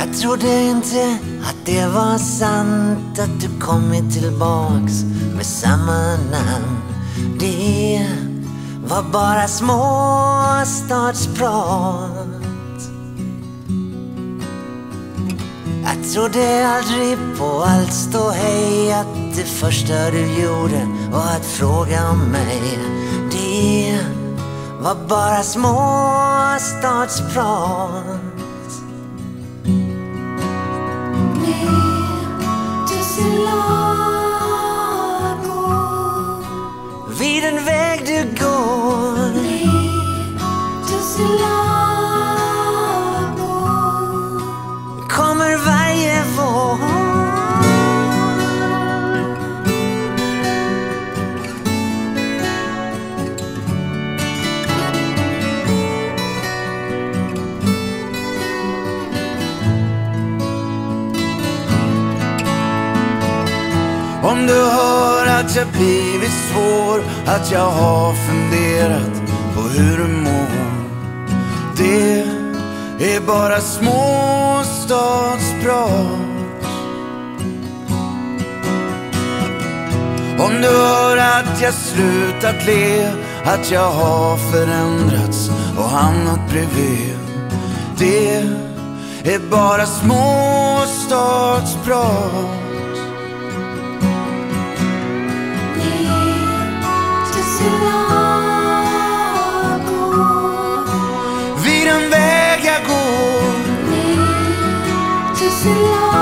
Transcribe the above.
Jag trodde inte att det var sant att du kommit tillbaks med samma namn. Det var bara småstadsprat. Jag trodde aldrig på allt ståhej att det första du gjorde var att fråga om mig. Det var bara småstadsprat. Om du hör att jag blivit svår, att jag har funderat på hur du mår. Det är bara småstadsprat. Om du hör att jag slutat le, att jag har förändrats och hamnat bredvid. Det är bara småstadsprat. See luz.